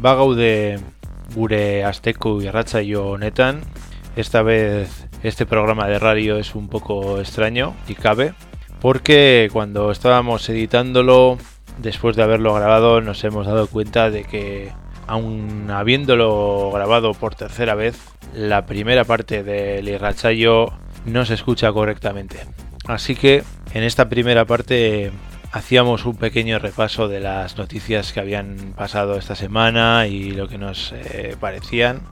Bagaude gure asteko irratsaio honetan. Esta vez este programa de radio es un poco extraño y cabe, porque cuando estábamos editándolo, después de haberlo grabado, nos hemos dado cuenta de que, aun habiéndolo grabado por tercera vez, la primera parte del irratsaio no se escucha correctamente. Así que en esta primera parte hacíamos un pequeño repaso de las noticias que habían pasado esta semana y lo que nos eh, parecían,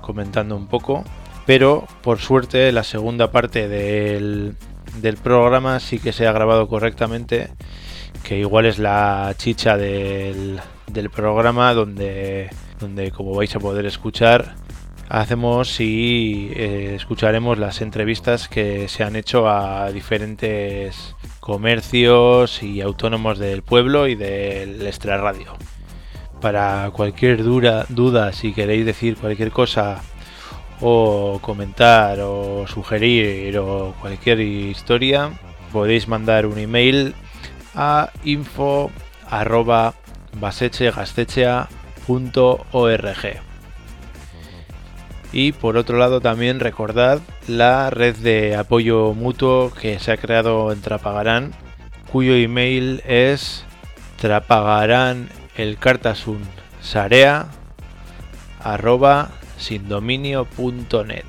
comentando un poco. Pero por suerte la segunda parte del, del programa sí que se ha grabado correctamente, que igual es la chicha del, del programa donde, donde como vais a poder escuchar hacemos y eh, escucharemos las entrevistas que se han hecho a diferentes comercios y autónomos del pueblo y del Extra Radio. Para cualquier duda, duda, si queréis decir cualquier cosa o comentar o sugerir o cualquier historia, podéis mandar un email a info arroba y por otro lado también recordad la red de apoyo mutuo que se ha creado en Trapagarán, cuyo email es trapagarán el.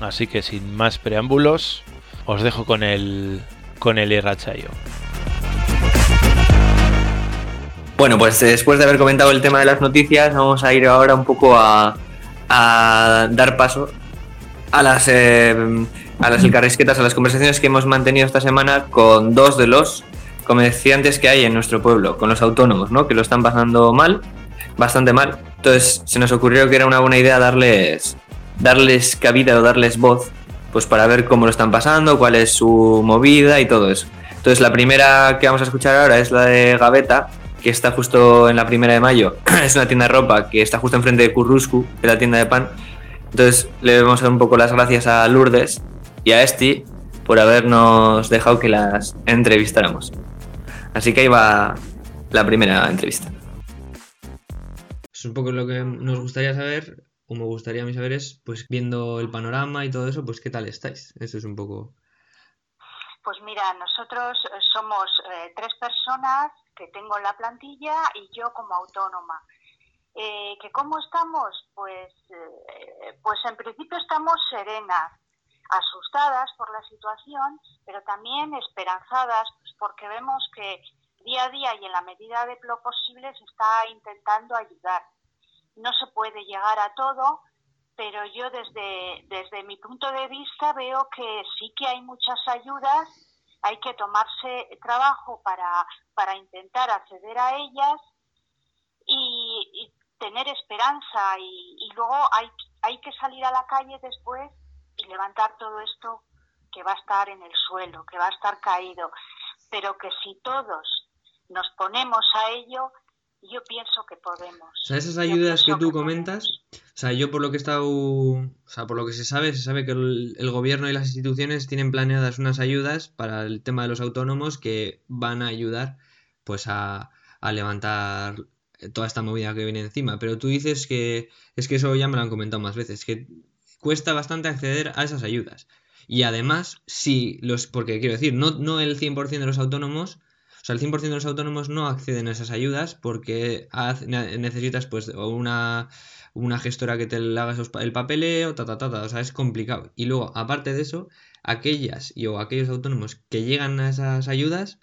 Así que sin más preámbulos, os dejo con el con el irrachayo. Bueno, pues después de haber comentado el tema de las noticias, vamos a ir ahora un poco a, a dar paso a las, eh, a las elcarrisquetas, a las conversaciones que hemos mantenido esta semana con dos de los comerciantes que hay en nuestro pueblo, con los autónomos, ¿no? que lo están pasando mal, bastante mal. Entonces se nos ocurrió que era una buena idea darles, darles cabida o darles voz, pues para ver cómo lo están pasando, cuál es su movida y todo eso. Entonces la primera que vamos a escuchar ahora es la de Gaveta, que está justo en la primera de mayo, es una tienda de ropa que está justo enfrente de Curruscu, de la tienda de pan. Entonces le vamos a dar un poco las gracias a Lourdes y a Esti por habernos dejado que las entrevistáramos. Así que ahí va la primera entrevista. Es un poco lo que nos gustaría saber, o me gustaría a mí saber es, pues viendo el panorama y todo eso, pues qué tal estáis. Eso es un poco... Pues mira, nosotros somos eh, tres personas que tengo la plantilla y yo como autónoma. Eh, ¿Que cómo estamos? Pues, eh, pues en principio estamos serenas, asustadas por la situación, pero también esperanzadas pues porque vemos que día a día y en la medida de lo posible se está intentando ayudar. No se puede llegar a todo, pero yo desde, desde mi punto de vista veo que sí que hay muchas ayudas hay que tomarse trabajo para, para intentar acceder a ellas y, tener esperanza y, luego hay, hay que salir a la calle después y levantar todo esto que va a estar en el suelo, que va a estar caído, pero que si todos nos ponemos a ello, yo pienso que podemos. O sea, esas ayudas que tú comentas, o sea, yo por lo que he estado, o sea, por lo que se sabe, se sabe que el, gobierno y las instituciones tienen planeadas unas ayudas para el tema de los autónomos que van a ayudar, pues, a, a levantar toda esta movida que viene encima. Pero tú dices que es que eso ya me lo han comentado más veces, que cuesta bastante acceder a esas ayudas. Y además, si los, porque quiero decir, no, no el 100% de los autónomos o sea, el 100% de los autónomos no acceden a esas ayudas porque necesitas pues una, una gestora que te haga el papeleo, ta, ta, ta, ta, o sea, es complicado. Y luego, aparte de eso, aquellas y o aquellos autónomos que llegan a esas ayudas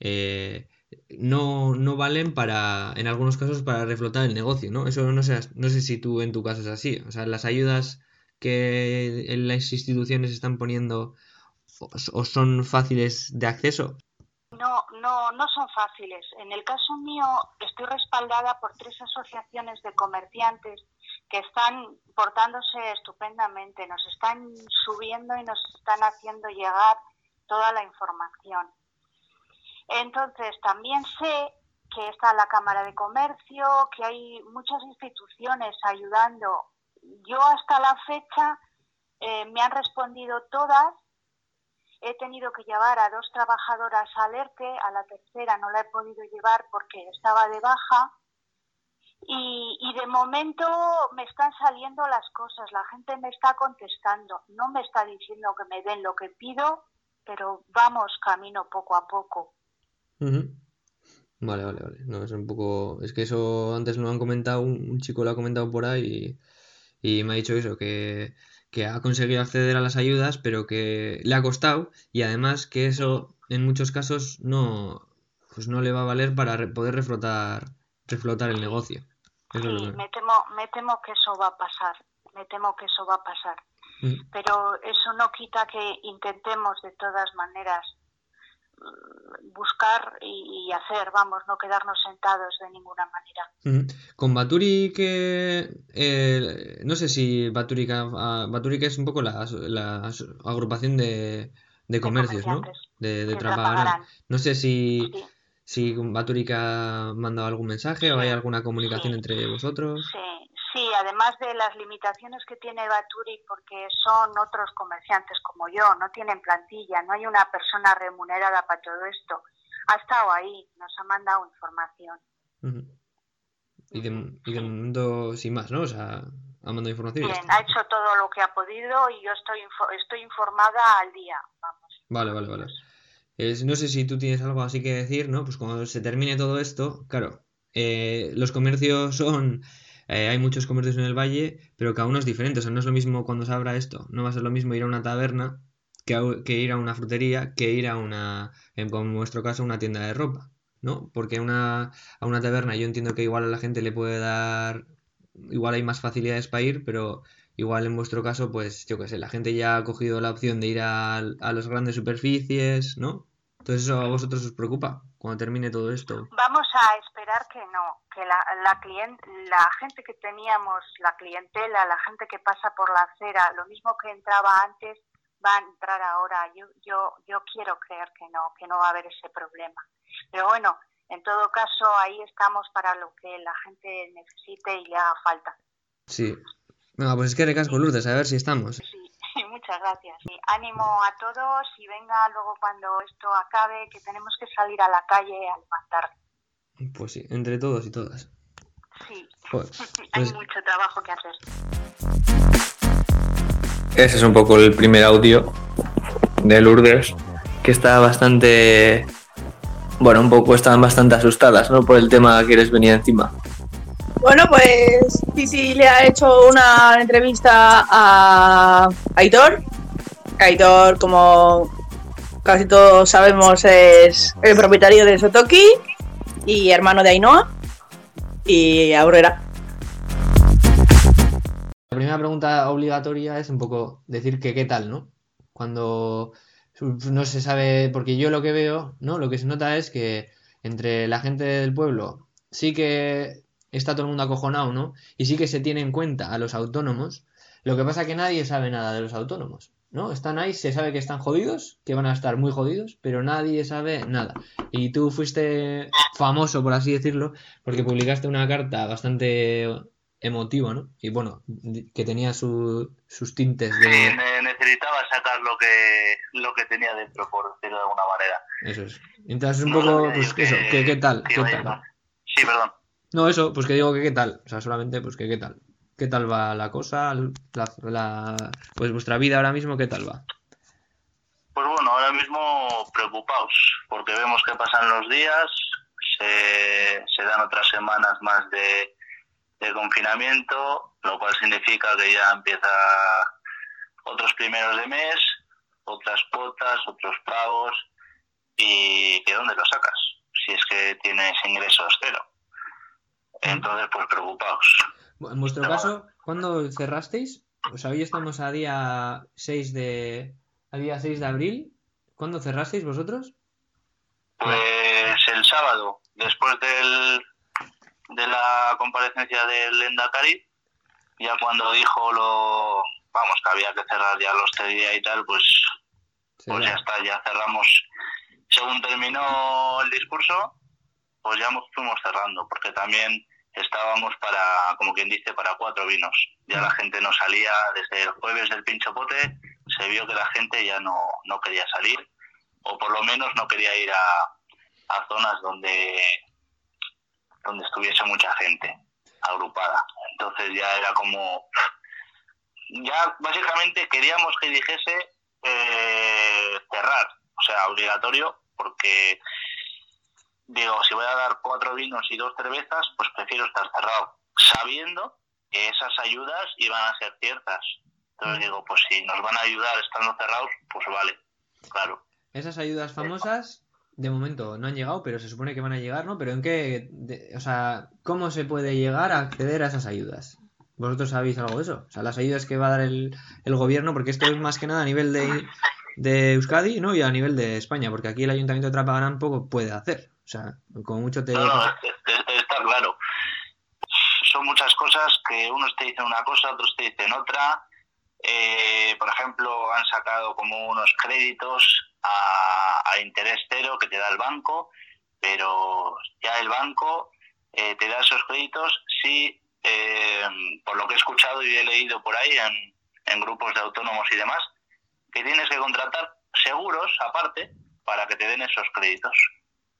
eh, no, no valen para, en algunos casos, para reflotar el negocio, ¿no? Eso no sé, no sé si tú en tu caso es así. O sea, las ayudas que las instituciones están poniendo o son fáciles de acceso. No, no, no son fáciles. En el caso mío estoy respaldada por tres asociaciones de comerciantes que están portándose estupendamente, nos están subiendo y nos están haciendo llegar toda la información. Entonces, también sé que está la Cámara de Comercio, que hay muchas instituciones ayudando. Yo hasta la fecha eh, me han respondido todas he tenido que llevar a dos trabajadoras al ERTE, a la tercera no la he podido llevar porque estaba de baja Y, de momento me están saliendo las cosas, la gente me está contestando, no me está diciendo que me den lo que pido, pero vamos camino poco a poco. Vale, vale, vale. No, es un poco. Es que eso antes lo han comentado, un, chico lo ha comentado por ahí y me ha dicho eso, que, que ha conseguido acceder a las ayudas, pero que le ha costado y además que eso en muchos casos no, pues no le va a valer para re- poder reflotar, reflotar el negocio. Eso Sí, lo que- me temo, me temo que eso va a pasar, me temo que eso va a pasar. Mm. Pero eso no quita que intentemos de todas maneras buscar y, y hacer, vamos, no quedarnos sentados de ninguna manera. Con Baturi que eh, no sé si Baturi, Baturi que es un poco la, la agrupación de, de comercios, ¿no? De, de. No sé si, Sí, si con Baturi que ha mandado algún mensaje o hay alguna comunicación sí. entre vosotros. sí, además de las limitaciones que tiene Baturi, porque son otros comerciantes como yo, no tienen plantilla, no hay una persona remunerada para todo esto. Ha estado ahí, nos ha mandado información. Y de, y de sí. momento sin más, ¿no? O sea, ha mandado información Bien, ha hecho todo lo que ha podido y yo estoy info- estoy informada al día, vamos. Vale, vale, vale. Es- no sé si tú tienes algo así que decir, ¿no? Pues cuando se termine todo esto, claro, eh, los comercios son, eh, hay muchos comercios en el valle, pero cada uno es diferente, o sea, no es lo mismo cuando se abra esto, no va a ser lo mismo ir a una taberna que, que ir a una frutería, que ir a una, en como en caso, una tienda de ropa, ¿no? Porque una, a una taberna yo entiendo que igual a la gente le puede dar, igual hay más facilidades para ir, pero igual en vuestro caso, pues yo qué sé, la gente ya ha cogido la opción de ir a, a las grandes superficies, ¿no? Entonces eso a vosotros os preocupa cuando termine todo esto. Vamos a esperar que no, que la, la, clien- la gente que teníamos, la clientela, la gente que pasa por la acera, lo mismo que entraba antes, va a entrar ahora. Yo, yo, yo quiero creer que no, que no va a haber ese problema. Pero bueno, en todo caso, ahí estamos para lo que la gente necesite y le haga falta. Sí. Venga, pues es que recasco Lourdes, a ver si estamos. Sí, muchas gracias. Y ánimo a todos y venga luego cuando esto acabe, que tenemos que salir a la calle a levantar. Pues sí, entre todos y todas. Sí, Joder, hay pues mucho trabajo que hacer. Ese es un poco el primer audio de Lourdes, que está bastante. Bueno, un poco estaban bastante asustadas, ¿no? Por el tema que les venía encima. Bueno, pues Titi le ha hecho una entrevista a Aitor. Aitor, como casi todos sabemos, es el propietario de Sotoki y hermano de Ainhoa y Aurrera. La primera pregunta obligatoria es un poco decir que qué tal, ¿no? Cuando no se sabe, porque yo lo que veo, ¿no? Lo que se nota es que entre la gente del pueblo sí que está todo el mundo acojonado, ¿no? Y sí que se tiene en cuenta a los autónomos. Lo que pasa es que nadie sabe nada de los autónomos, ¿no? Están ahí, se sabe que están jodidos, que van a estar muy jodidos, pero nadie sabe nada. Y tú fuiste famoso, por así decirlo, porque publicaste una carta bastante emotiva, ¿no? Y bueno, que tenía su- sus tintes Sí, de... ne- necesitaba sacar lo que lo que tenía dentro, por decirlo de alguna manera. Eso es. Entonces un No poco, pues que eso, que qué tal, que qué tal. Sí, perdón. No, eso, pues que digo que qué tal. O sea, solamente pues que qué tal. ¿Qué tal va la cosa? La, la- pues vuestra vida ahora mismo, ¿qué tal va? Pues bueno, ahora mismo preocupados, porque vemos que pasan los días, se, se dan otras semanas más de, de confinamiento, lo cual significa que ya empieza otros primeros de mes, otras cuotas, otros pagos, y ¿de dónde lo sacas? Si es que tienes ingresos cero. Entonces, pues preocupados. En vuestro caso, ¿cuándo cerrasteis? O sea, hoy estamos a día 6 de... a día 6 de abril. ¿Cuándo cerrasteis vosotros? Pues el sábado, después del, de la comparecencia del Endacari, ya cuando dijo lo, vamos, que había que cerrar ya la hostelería y tal, pues, pues ya está, ya cerramos. Según terminó el discurso, pues ya fuimos cerrando, porque también estábamos para, como quien dice, para cuatro vinos. Ya la gente no salía, desde el jueves del pinchopote, se vio que la gente ya no, no quería salir, o por lo menos no quería ir a, a zonas donde, donde estuviese mucha gente. agrupada. Entonces ya era como... Ya básicamente queríamos que dijese eh, cerrar, o sea, obligatorio, porque digo, si voy a dar cuatro vinos y dos cervezas, pues prefiero estar cerrado, sabiendo que esas ayudas iban a ser ciertas. Entonces digo, pues si nos van a ayudar estando cerrados, pues vale, claro. Esas ayudas famosas, de momento no han llegado, pero se supone que van a llegar, ¿no? Pero ¿en qué, de- o sea, cómo se puede llegar a acceder a esas ayudas? ¿Vosotros sabéis algo de eso? O sea, las ayudas que va a dar el, el gobierno, porque esto es más que nada a nivel de, de Euskadi, ¿no? Y a nivel de España, porque aquí el Ayuntamiento de Trapagaran poco puede hacer. O sea, como mucho te... No, no, está claro. Son muchas cosas que unos te dicen una cosa, otros te dicen otra. Eh, por ejemplo, han sacado como unos créditos a, a interés cero que te da el banco, pero ya el banco eh, te da esos créditos si, eh, por lo que he escuchado y he leído por ahí en, en grupos de autónomos y demás, que tienes que contratar seguros aparte para que te den esos créditos,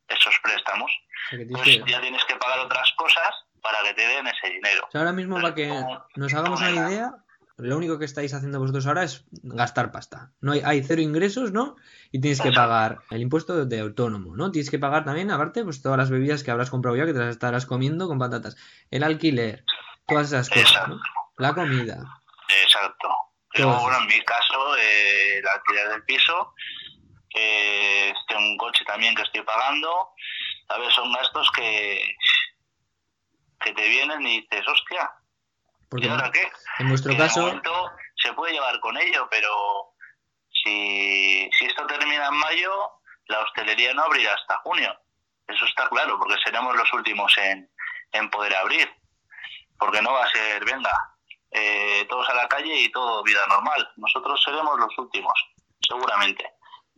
esos préstamos pues ya tienes que pagar otras cosas para que te den ese dinero. O sea, ahora mismo, para que nos hagamos una idea, lo único que estáis haciendo vosotros ahora es gastar pasta. No hay, hay cero ingresos, ¿no? Y tienes que pagar el impuesto de autónomo, ¿no? Tienes que pagar también, aparte, pues todas las bebidas que habrás comprado ya, que te las estarás comiendo con patatas. El alquiler, todas esas cosas, ¿no? La comida. Exacto. Yo, bueno, en mi caso, eh, el alquiler del piso, eh, tengo un coche también que estoy pagando. A ver, son gastos que, que te vienen y dices, hostia, Porque ¿y ahora qué? en de caso, momento se puede llevar con ello, pero si, si esto termina en mayo, la hostelería no abrirá hasta junio. Eso está claro, porque seremos los últimos en, en poder abrir. Porque no va a ser, venga, eh, todos a la calle y todo vida normal. Nosotros seremos los últimos, seguramente.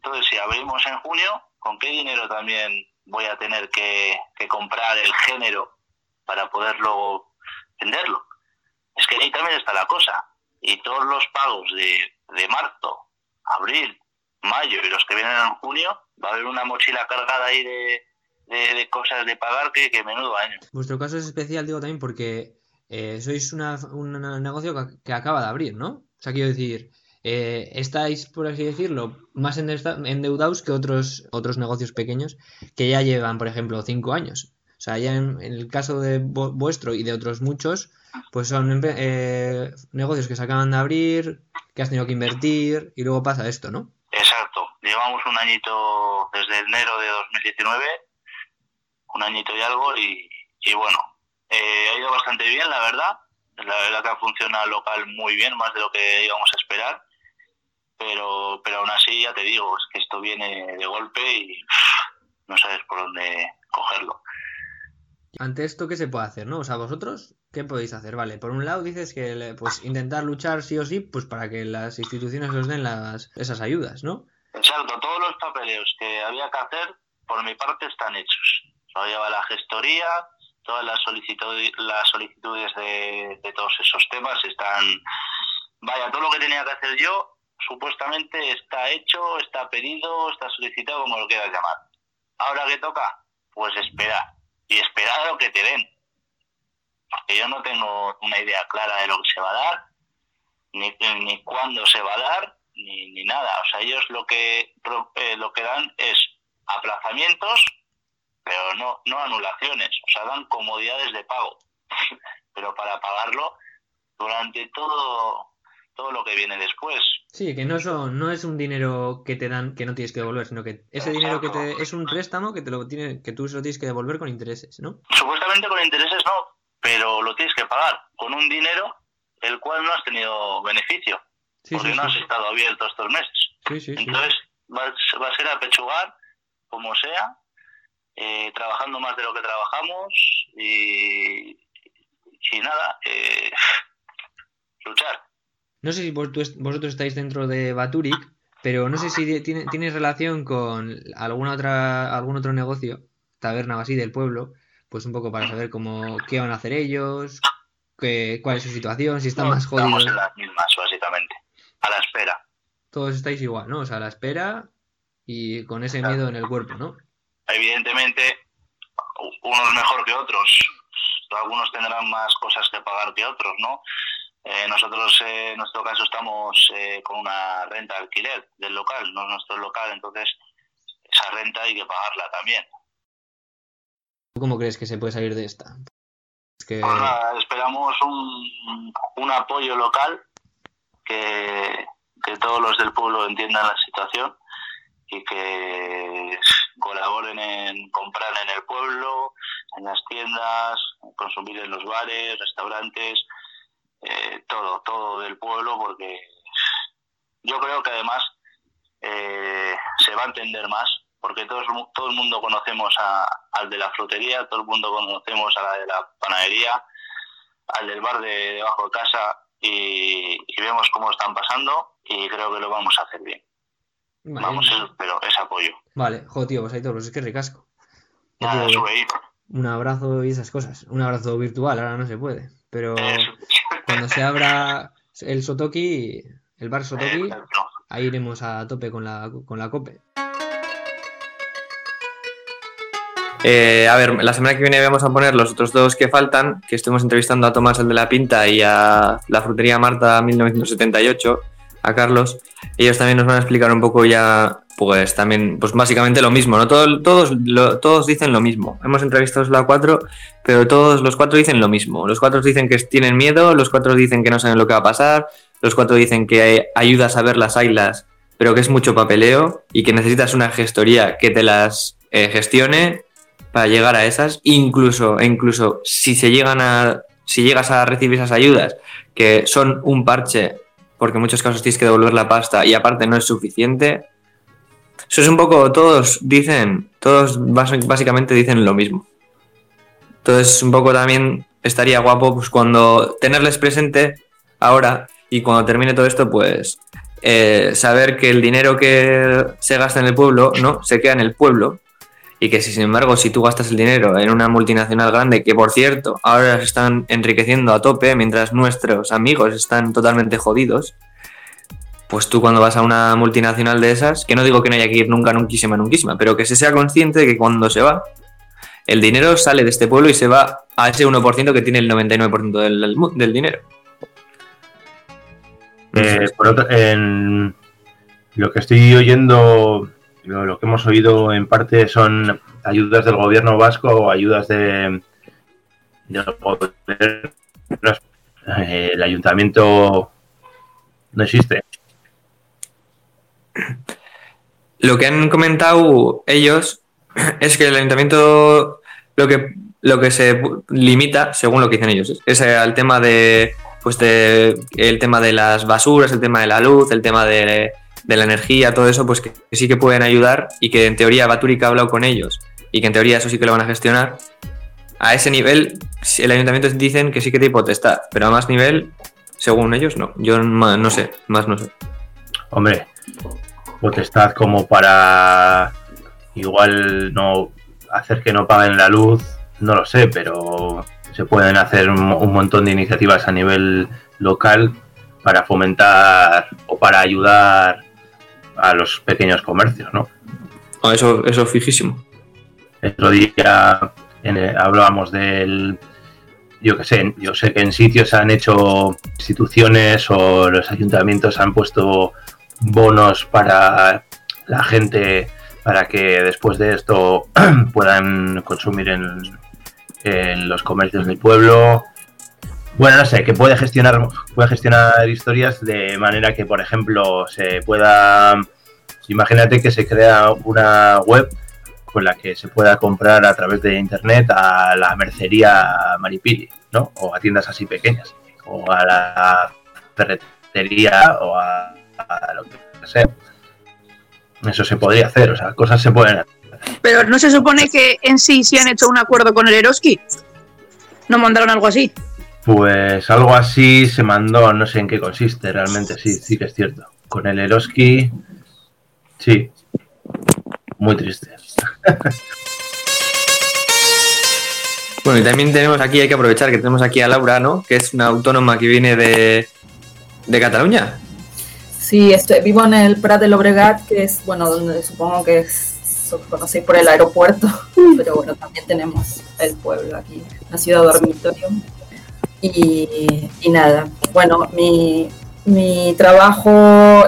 Entonces, si abrimos en junio, ¿con qué dinero también voy a tener que, comprar el género para poderlo venderlo? Es que ahí también está la cosa. Y todos los pagos de, marzo, abril, mayo y los que vienen en junio, va a haber una mochila cargada ahí de, cosas de pagar que, menudo año. vuestro caso es especial, digo también, porque eh, sois una, un negocio que acaba de abrir, ¿no? O sea, quiero decir, eh, estáis, por así decirlo, más endeuda- endeudados que otros, otros negocios pequeños que ya llevan, por ejemplo, cinco años. O sea, ya en, el caso de vu- vuestro y de otros muchos, pues son eh, negocios que se acaban de abrir, que has tenido que invertir y luego pasa esto, ¿no? Exacto. Llevamos un añito desde enero de 2019, un añito y algo, y, bueno, eh, ha ido bastante bien, la verdad. La verdad que ha funcionado local muy bien, más de lo que íbamos a esperar. Pero, pero aún así, ya te digo, es que esto viene de golpe y no sabes por dónde cogerlo. Ante esto, ¿qué se puede hacer, no? O sea, vosotros, ¿qué podéis hacer? Vale, por un lado dices que pues intentar luchar sí o sí, pues para que las instituciones os den las, esas ayudas, ¿no? Exacto, todos los papeleos que había que hacer, por mi parte, están hechos. Lo lleva la gestoría, todas las, solicitud- las solicitudes de, de todos esos temas están... Vaya, todo lo que tenía que hacer yo, supuestamente está hecho, está pedido, está solicitado, como lo quieras llamar. Ahora que toca, pues esperar. Y esperar a lo que te den. Porque yo no tengo una idea clara de lo que se va a dar, ni, ni cuándo se va a dar, ni, ni nada. O sea, ellos lo que eh, lo que dan es aplazamientos, pero no, no anulaciones. O sea, dan comodidades de pago. pero para pagarlo durante todo, todo lo que viene después. Sí, que no son, no es un dinero que te dan que no tienes que devolver, sino que ese dinero que te es un préstamo que te lo tiene, que tú se lo tienes que devolver con intereses, ¿no? Supuestamente con intereses no, pero lo tienes que pagar con un dinero el cual no has tenido beneficio, Sí, porque sí, no has sí. estado abierto estos meses. Entonces va, a- va a ser apechugar, como sea, eh, trabajando más de lo que trabajamos y, y nada, eh, luchar. No sé si vos- tú vosotros estáis dentro de Baturic, pero no sé si tiene, tienes relación con alguna otra, algún otro negocio, taberna o así del pueblo, pues un poco para saber cómo, qué van a hacer ellos, qué, cuál es su situación, si están No, más Estamos jodidos. en las mismas, básicamente, a la espera. Todos estáis igual, ¿no? O sea, a la espera y con ese Claro. miedo en el cuerpo, ¿no? Evidentemente, unos mejor que otros. algunos tendrán más cosas que pagar que otros, ¿no? Eh, nosotros, eh, en nuestro caso, estamos eh, con una renta de alquiler del local, no es nuestro local, entonces esa renta hay que pagarla también. ¿Cómo crees que se puede salir de esta? Es que... Pues nada, esperamos un, un apoyo local, que, que todos los del pueblo entiendan la situación y que colaboren en comprar en el pueblo, en las tiendas, consumir en los bares, restaurantes, eh, todo, todo del pueblo, porque yo creo que además eh, se va a entender más, porque todo, todo el mundo conocemos a, al de la frutería, todo el mundo conocemos a la de la panadería, al del bar de debajo de casa y, y vemos cómo están pasando y creo que lo vamos a hacer bien. Vale. Vamos, pero es apoyo. Vale, joder, tío, pues ahí todos, es que Nada, sube ahí. un abrazo y esas cosas. Un abrazo virtual, ahora no se puede. Pero. cuando se abra el Sotoki, el bar Sotoki, Exacto. ahí iremos a tope con la, con la COPE. Eh, a ver, la semana que viene vamos a poner los otros dos que faltan, que estuvimos entrevistando a Tomás el de la Pinta y a la frutería Marta 1978, a Carlos. Ellos también nos van a explicar un poco ya, pues también, pues básicamente lo mismo, ¿no? Todo- todos, todos dicen lo mismo. Hemos entrevistado a cuatro, pero todos los cuatro dicen lo mismo. Los cuatro dicen que tienen miedo, los cuatro dicen que no saben lo que va a pasar, los cuatro dicen que hay- ayudas a ver las ailas, pero que es mucho papeleo y que necesitas una gestoría que te las eh, gestione para llegar a esas, incluso, e incluso si se llegan a, si llegas a recibir esas ayudas, que son un parche, porque en muchos casos tienes que devolver la pasta y aparte no es suficiente. Eso es un poco, todos dicen, todos básicamente dicen lo mismo. Entonces, un poco también estaría guapo pues cuando tenerles presente ahora y cuando termine todo esto, pues eh, saber que el dinero que se gasta en el pueblo, ¿no? Se queda en el pueblo y que si sin embargo si tú gastas el dinero en una multinacional grande que por cierto ahora se están enriqueciendo a tope mientras nuestros amigos están totalmente jodidos pues tú cuando vas a una multinacional de esas que no digo que no haya que ir nunca nunquísima nunquísima pero que se sea consciente de que cuando se va el dinero sale de este pueblo y se va a ese 1% que tiene el 99% del, del dinero Eh, por otro- en lo que estoy oyendo, lo, lo que hemos oído en parte son ayudas del gobierno vasco o ayudas de, gobierno. Eh, el ayuntamiento no existe. Lo que han comentado ellos es que el ayuntamiento lo que, lo que se limita, según lo que dicen ellos, es al tema de pues de el tema de las basuras, el tema de la luz, el tema de, de la energía, todo eso, pues que, sí que pueden ayudar y que en teoría Baturica ha hablado con ellos y que en teoría eso sí que lo van a gestionar. A ese nivel, el ayuntamiento dicen que sí que tiene potestad, pero a más nivel, según ellos, no. Yo no sé, más no sé. Hombre, potestad como para igual no hacer que no paguen la luz, no lo sé, pero se pueden hacer un, un montón de iniciativas a nivel local para fomentar o para ayudar a los pequeños comercios, ¿no? Ah, Eso, eso fijísimo. El otro día en hablábamos del, yo que sé, yo sé que en sitios han hecho instituciones o los ayuntamientos han puesto bonos para la gente para que después de esto puedan consumir en, en los comercios del pueblo. Bueno, no sé, que puede gestionar, puede gestionar historias de manera que, por ejemplo, se pueda. Imagínate que se crea una web con la que se pueda comprar a través de internet a la mercería Maripili, ¿no? O a tiendas así pequeñas, o a la ferretería, o a, a lo que sea. Eso se podría hacer, o sea, cosas se pueden hacer. Pero no se supone que en sí sí han hecho un acuerdo con el Eroski. ¿No mandaron algo así? Pues algo así se mandó, no sé en qué consiste realmente, sí, sí que es cierto. Con el Eroski, sí, muy triste. Bueno, y también tenemos aquí, hay que aprovechar que tenemos aquí a Laura, ¿no? Que es una autónoma que viene de, de Cataluña. Sí, estoy, vivo en el Prat de Llobregat, que es, bueno, donde supongo que es- conocéis por el aeropuerto, pero bueno, también tenemos el pueblo aquí, una ciudad dormitorio. Y, y nada, bueno, mi, mi trabajo,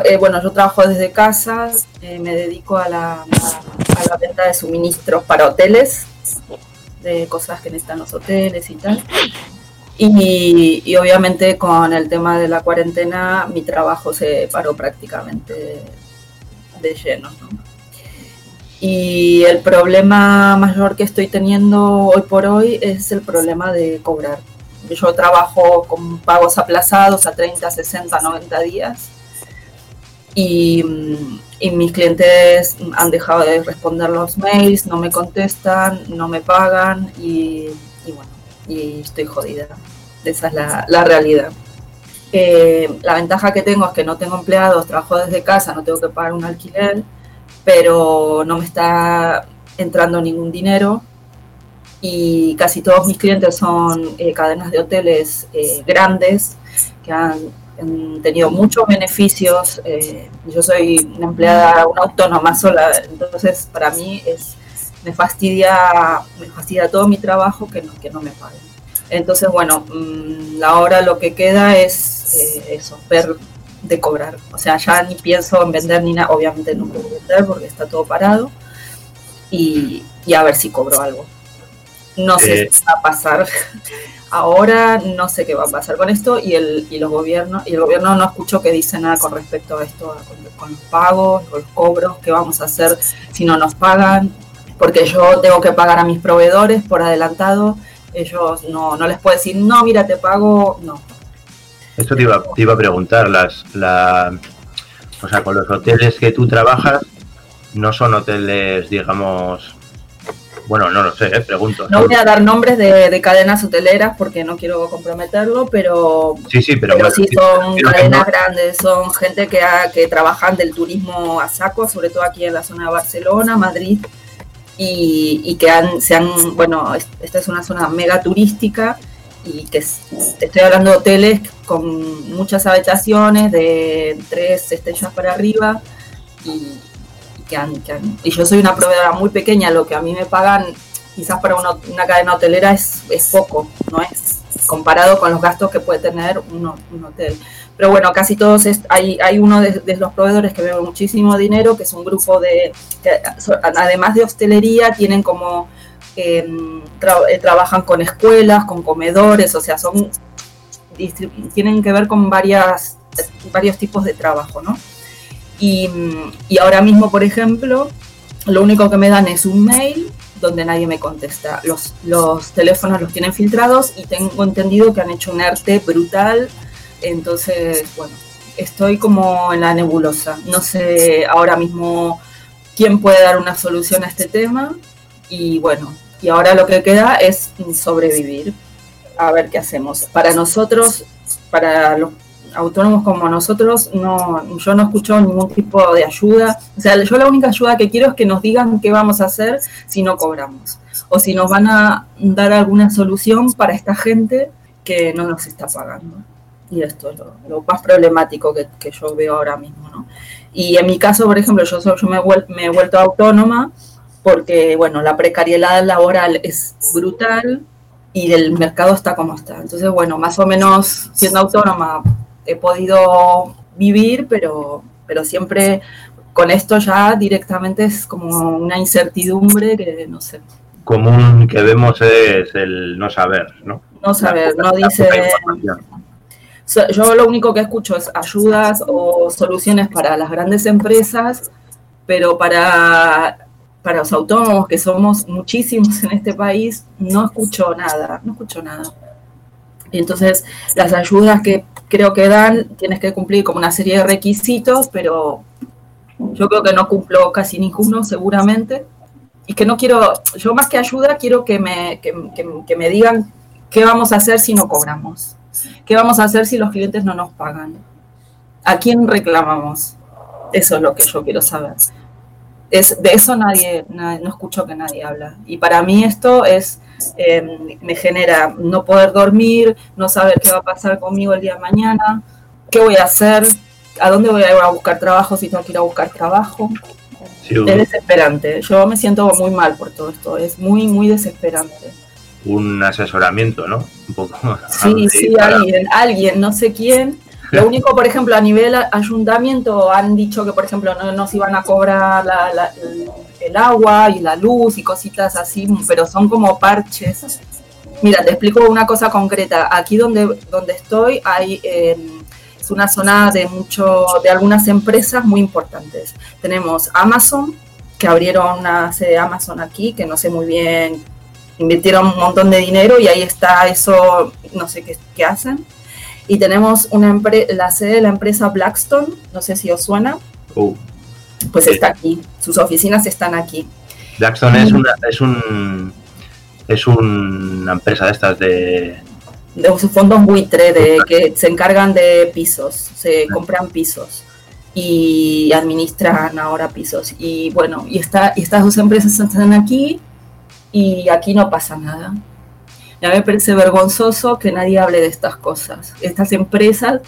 eh, bueno, yo trabajo desde casa, eh, me dedico a la, a la venta de suministros para hoteles, de cosas que necesitan los hoteles y tal. Y, y obviamente con el tema de la cuarentena mi trabajo se paró prácticamente de lleno. ¿no? Y el problema mayor que estoy teniendo hoy por hoy es el problema de cobrar. Yo trabajo con pagos aplazados a 30, 60, 90 días y, y, mis clientes han dejado de responder los mails, no me contestan, no me pagan y, y estoy jodida. Esa es la, la realidad. Eh, la ventaja que tengo es que no tengo empleados, trabajo desde casa, no tengo que pagar un alquiler, pero no me está entrando ningún dinero y casi todos mis clientes son eh, cadenas de hoteles eh, grandes que han, han, tenido muchos beneficios. Eh, yo soy una empleada, una autónoma sola, entonces para mí es me fastidia, me fastidia todo mi trabajo que no, que no me paguen. Entonces, bueno, mmm, ahora lo que queda es eh, eso, ver de cobrar. O sea, ya ni pienso en vender ni nada, obviamente no puedo vender porque está todo parado. Y, y a ver si cobro algo. No sé eh. qué va a pasar. Ahora no sé qué va a pasar con esto y el, y los gobiernos, y el gobierno no escucho que dice nada con respecto a esto, con, con los pagos, con los cobros, qué vamos a hacer si no nos pagan, porque yo tengo que pagar a mis proveedores por adelantado, ellos no, no les puedo decir, no, mira, te pago, no. Esto te iba, te iba a preguntar, las, la, o sea, con los hoteles que tú trabajas, no son hoteles, digamos, bueno, no lo sé, eh, pregunto. No voy a dar nombres de, de, cadenas hoteleras porque no quiero comprometerlo, pero sí, sí, pero, pero sí son cadenas no. grandes, son gente que, ha, que trabajan del turismo a saco, sobre todo aquí en la zona de Barcelona, Madrid, y, y que han, se bueno, esta es una zona mega turística y que es, estoy hablando de hoteles con muchas habitaciones de tres estrellas para arriba y, que han, que han, y yo soy una proveedora muy pequeña, lo que a mí me pagan quizás para una, una cadena hotelera es, es, poco, no es comparado con los gastos que puede tener un, un hotel. Pero bueno, casi todos, es, hay, hay uno de, de, los proveedores que ve muchísimo dinero, que es un grupo de, que además de hostelería, tienen como, eh, tra trabajan con escuelas, con comedores, o sea, son, tienen que ver con varias, varios tipos de trabajo, ¿no? Y, y, ahora mismo, por ejemplo, lo único que me dan es un mail donde nadie me contesta. Los, los teléfonos los tienen filtrados y tengo entendido que han hecho un ERTE brutal. Entonces, bueno, estoy como en la nebulosa. No sé ahora mismo quién puede dar una solución a este tema. Y bueno, y ahora lo que queda es sobrevivir. A ver qué hacemos. Para nosotros, para los autónomos como nosotros, no, yo no escucho ningún tipo de ayuda. O sea, yo la única ayuda que quiero es que nos digan qué vamos a hacer si no cobramos. O si nos van a dar alguna solución para esta gente que no nos está pagando. Y esto es lo, más problemático que, que, yo veo ahora mismo. ¿no? Y en mi caso, por ejemplo, yo, yo me, me he vuelto autónoma porque, bueno, la precariedad laboral es brutal y el mercado está como está. Entonces, bueno, más o menos siendo autónoma he podido vivir, pero, pero siempre con esto ya directamente es como una incertidumbre que no sé. Común que vemos es el no saber, ¿no? No saber, no dice... Yo lo único que escucho es ayudas o soluciones para las grandes empresas, pero para, para los autónomos, que somos muchísimos en este país, no escucho nada, no escucho nada. Entonces las ayudas que creo que dan, tienes que cumplir como una serie de requisitos, pero yo creo que no cumplo casi ninguno seguramente. Y que no quiero, yo más que ayuda, quiero que me, que, que, que me digan qué vamos a hacer si no cobramos. ¿Qué vamos a hacer si los clientes no nos pagan? ¿A quién reclamamos? Eso es lo que yo quiero saber. Es, de eso nadie, nadie, no escucho que nadie habla. Y para mí esto es, eh, me genera no poder dormir, no saber qué va a pasar conmigo el día de mañana, qué voy a hacer, a dónde voy a ir a buscar trabajo si tengo que ir a buscar trabajo. es desesperante. Yo me siento muy mal por todo esto. Es muy, muy desesperante. Un asesoramiento, ¿no? Un poco. Sí, sí, alguien, alguien, no sé quién. Lo único, por ejemplo, a nivel ayuntamiento han dicho que, por ejemplo, no nos iban a cobrar el agua y la luz y cositas así, pero son como parches. Mira, te explico una cosa concreta. Aquí donde, donde estoy hay em, es una zona de mucho, de algunas empresas muy importantes. Tenemos Amazon, que abrieron una sede de Amazon aquí, que no sé muy bien, invirtieron un montón de dinero y ahí está eso, no sé qué, qué hacen y tenemos una la sede de la empresa Blackstone, no sé si os suena. Uh. Pues está aquí, sus oficinas están aquí. Blackstone es, una, es, un, es una empresa de estas de... De sus fondos buitre, de, que se encargan de pisos, se compran pisos y administran ahora pisos. Y bueno, y, está, y estas dos empresas están aquí y aquí no pasa nada. Ya me parece vergonzoso que nadie hable de estas cosas. Estas empresas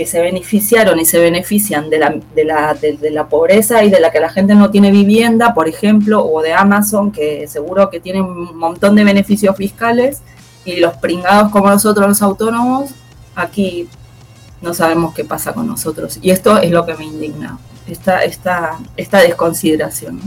que se beneficiaron y se benefician de la, de la, de, la pobreza y de la que la gente no tiene vivienda, por ejemplo, o de Amazon, que seguro que tienen un montón de beneficios fiscales, y los pringados como nosotros los autónomos, aquí no sabemos qué pasa con nosotros. Y esto es lo que me indigna, esta, esta, esta desconsideración.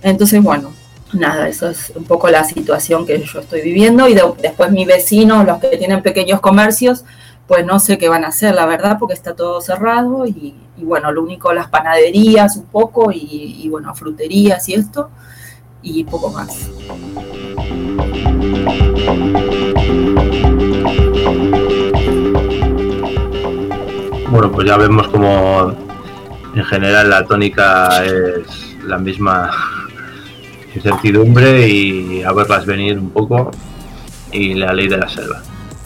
Entonces, bueno, nada, eso es un poco la situación que yo estoy viviendo y después mis vecinos, los que tienen pequeños comercios, pues no sé qué van a hacer, la verdad, porque está todo cerrado y, bueno, lo único, las panaderías un poco y, y, bueno, fruterías y esto y poco más. Bueno, pues ya vemos como en general la tónica es la misma incertidumbre y a verlas venir un poco y la ley de la selva.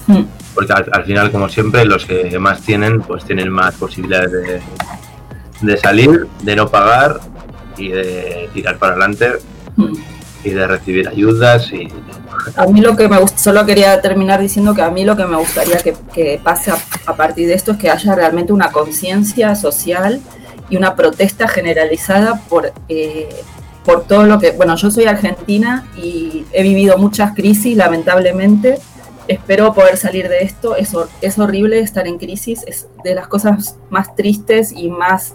Hmm. Porque al, final, como siempre, los que más tienen, pues tienen más posibilidades de, salir, de no pagar y de tirar para adelante y de recibir ayudas y a mí lo que me gusta, solo quería terminar diciendo que a mí lo que me gustaría que, que pase a, partir de esto es que haya realmente una conciencia social y una protesta generalizada por eh, por todo lo que, bueno, yo soy argentina y he vivido muchas crisis, lamentablemente. Espero poder salir de esto. Es, es horrible estar en crisis, es de las cosas más tristes y más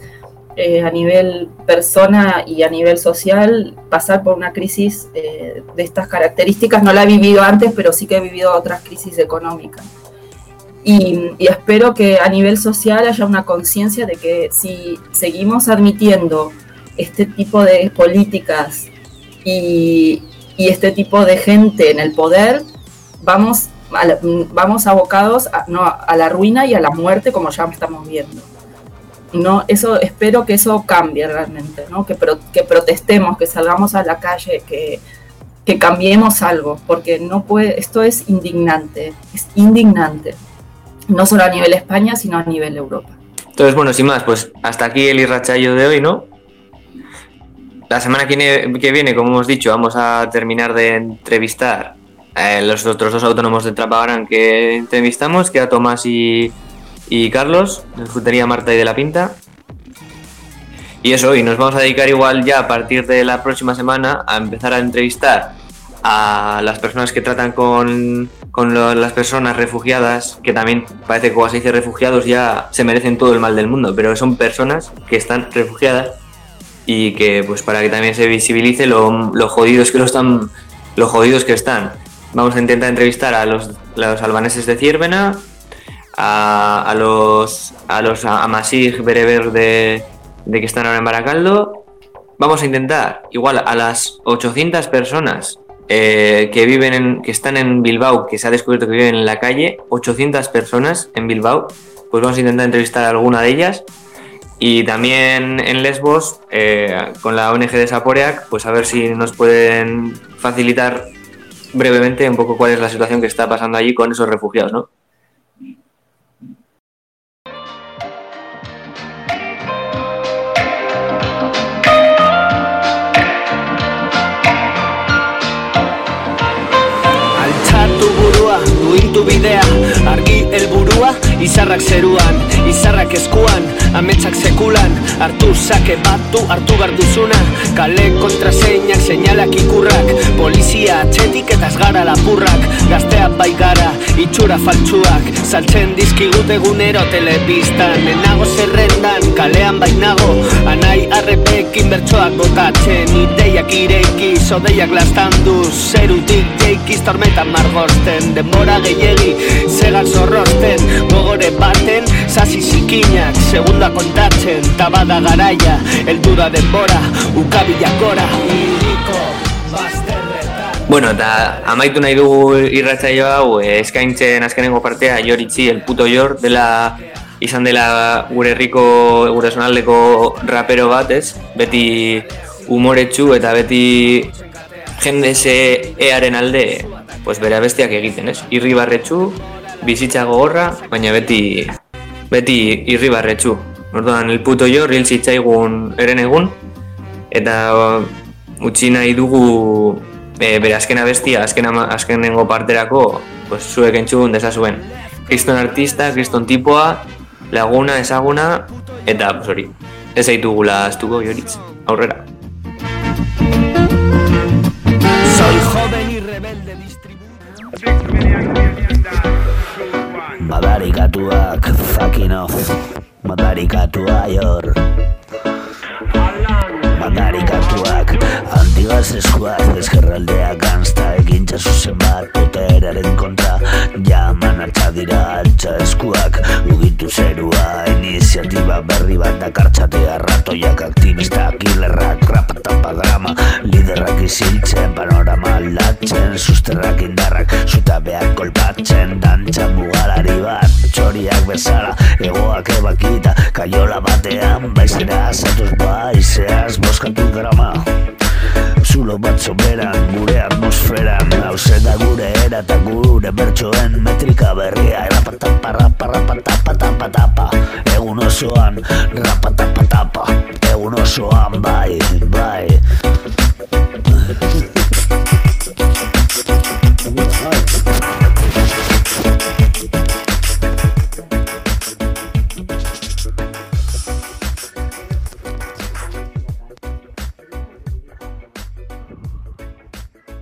eh, a nivel persona y a nivel social, pasar por una crisis eh, de estas características. No la he vivido antes, pero sí que he vivido otras crisis económicas. Y, y, espero que a nivel social haya una conciencia de que si seguimos admitiendo este tipo de políticas y, este tipo de gente en el poder, vamos, vamos abocados a, no, a la ruina y a la muerte como ya estamos viendo. No, eso, espero que eso cambie realmente, ¿no? que, que protestemos, que salgamos a la calle, que, que cambiemos algo, porque no puede, esto es indignante, es indignante, no solo a nivel España, sino a nivel Europa. Entonces, bueno, sin más, pues hasta aquí el irrachayo de hoy, ¿no? La semana que viene, como hemos dicho, vamos a terminar de entrevistar a los otros dos autónomos de Trapagarán que entrevistamos, que a Tomás y, Carlos, de Frutería Marta y de la Pinta. Y eso, y nos vamos a dedicar igual ya a partir de la próxima semana a empezar a entrevistar a las personas que tratan con, las personas refugiadas, que también parece que cuando se dice refugiados ya se merecen todo el mal del mundo, pero son personas que están refugiadas y que pues para que también se visibilice lo, jodidos que lo están los jodidos que están. Vamos a intentar entrevistar a los, albaneses de Ciervena, a, a los a los Amasig Bereber de, de que están ahora en Baracaldo. Vamos a intentar, igual a las 800 personas eh, que viven en, que están en Bilbao, que se ha descubierto que viven en la calle, 800 personas en Bilbao, pues vamos a intentar entrevistar a alguna de ellas y también en Lesbos, eh, con la ONG de Saporeac, pues a ver si nos pueden facilitar brevemente un poco cuál es la situación que está pasando allí con esos refugiados, ¿no? tu bidea, argi el burua Izarrak zeruan, izarrak eskuan Ametsak sekulan, hartu sake batu Hartu barduzuna, kale kontraseinak Seinalak ikurrak, polizia Txetik eta gara lapurrak. Gaztea bai gara, itxura faltsuak Saltzen dizkigut egunero telebistan. Enago zerrendan, kalean bainago Anai arrepekin bertsoak botatzen. Ideiak ireiki, zodeiak lastandu Zerutik jeikiz tormetan margosten Denbora gehiegi, zegar zorrosten Gogore baten, sasi zikinak Segunda kontatzen, tabada garaia Eldura denbora, ukabilak gora Iriko, Bueno, eta amaitu nahi dugu irratzaio hau eh, eskaintzen azkenengo partea Joritzi el puto Jor dela izan dela gure herriko gure zonaldeko rapero bat, ez? Beti umoretsu eta beti jende ze earen alde pues bere bestiak egiten, ez? Irribarretsu, bizitza gogorra, baina beti beti irribarretsu. Orduan, el puto Jor hil zitzaigun eren egun eta utzi nahi dugu e, bere azkena bestia, azken azkenengo parterako, pues, zuek entzun dezazuen. Kriston artista, kriston tipoa, laguna, ezaguna, eta, pues, hori, ez aitugula astuko joritz, aurrera. Soy joven y rebelde Madarikatuak, fucking off. Madarikatua jor Madarikatuak Antigaz eskuak ezkerraldea ganzta Egin zuzen bat poteraren kontra. Jaman altza dira altza eskuak. Ugitu zerua iniziatiba berri bat Dakartxatea ratoiak aktivistak Hilerrak rapatapa drama. Liderrak iziltzen panorama aldatzen. Susterrak indarrak zutabeak kolpatzen. Dantza mugalari bat Txoriak bezala. Egoak ebakita Kaiola batean baizera Zatuz baizeaz boskatu drama Zulo bat soberan, gure atmosferan. Hauze da gure era eta gure bertsoen metrika berria. Rapatapa, rapa, rapatapa, tapa, tapa Egun osoan, rapatapa, tapa. Egun osoan, bai, bai